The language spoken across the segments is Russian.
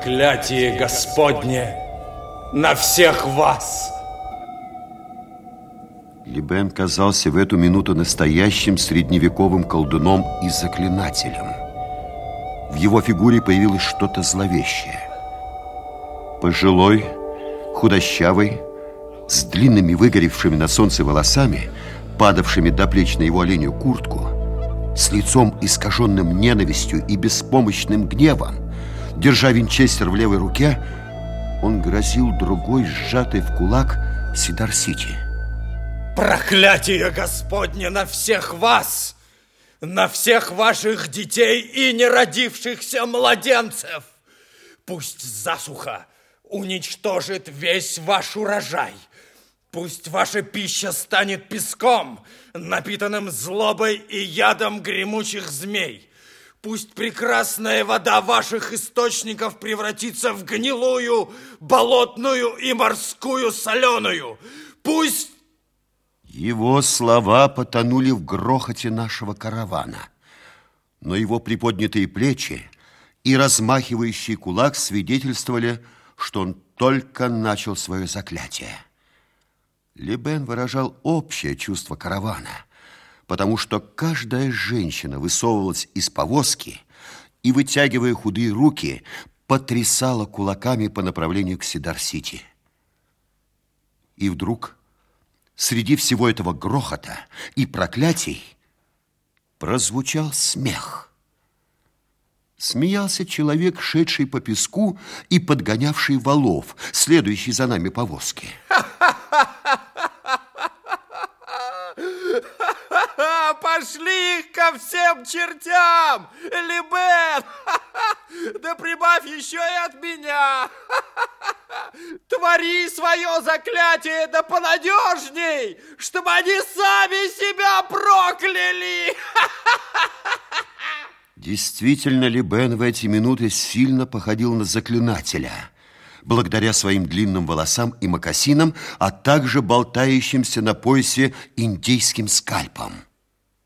Проклятие Господне на всех вас! Либен казался в эту минуту настоящим средневековым колдуном и заклинателем. В его фигуре появилось что-то зловещее. Пожилой, худощавый, с длинными выгоревшими на солнце волосами, падавшими до плеч на его оленью куртку, с лицом искаженным ненавистью и беспомощным гневом, держа винчестер в левой руке, он грозил другой, сжатой в кулак, Сидар-Сити. Проклятие Господне на всех вас! На всех ваших детей и неродившихся младенцев! Пусть засуха уничтожит весь ваш урожай. Пусть ваша пища станет песком, напитанным злобой и ядом гремучих змей. Пусть прекрасная вода ваших источников превратится в гнилую, болотную и морскую соленую. Пусть его слова потонули в грохоте нашего каравана, но его приподнятые плечи и размахивающий кулак свидетельствовали, что он только начал свое заклятие. Лебен выражал общее чувство каравана, потому что каждая женщина высовывалась из повозки и, вытягивая худые руки, потрясала кулаками по направлению к Сидар-Сити. И вдруг среди всего этого грохота и проклятий прозвучал смех. Смеялся человек, шедший по песку и подгонявший валов, следующий за нами повозки. Пошли их ко всем чертям! Либен! Да прибавь еще и от меня! Твори свое заклятие да понадежней, чтобы они сами себя прокляли! Действительно ли Бен в эти минуты сильно походил на заклинателя, благодаря своим длинным волосам и мокасинам, а также болтающимся на поясе индейским скальпом?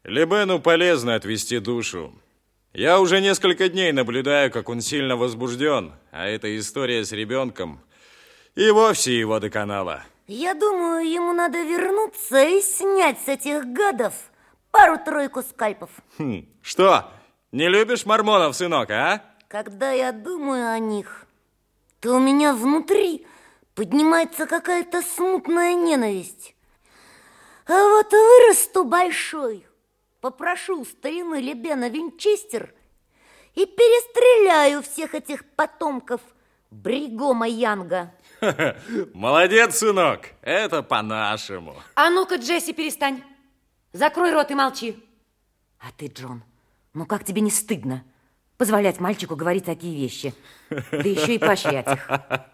Лебену полезно отвести душу. Я уже несколько дней наблюдаю, как он сильно возбужден, а эта история с ребенком и вовсе его доконала. Я думаю, ему надо вернуться и снять с этих гадов пару-тройку скальпов. Хм, что, не любишь мормонов, сынок, а? Когда я думаю о них, то у меня внутри поднимается какая-то смутная ненависть. А вот вырасту большой, попрошу старины Лебена Винчестер и перестреляю всех этих потомков Бригома Янга. Молодец, сынок, это по-нашему. А ну-ка, Джесси, перестань. Закрой рот и молчи. А ты, Джон, ну как тебе не стыдно позволять мальчику говорить такие вещи? Да еще и поощрять их.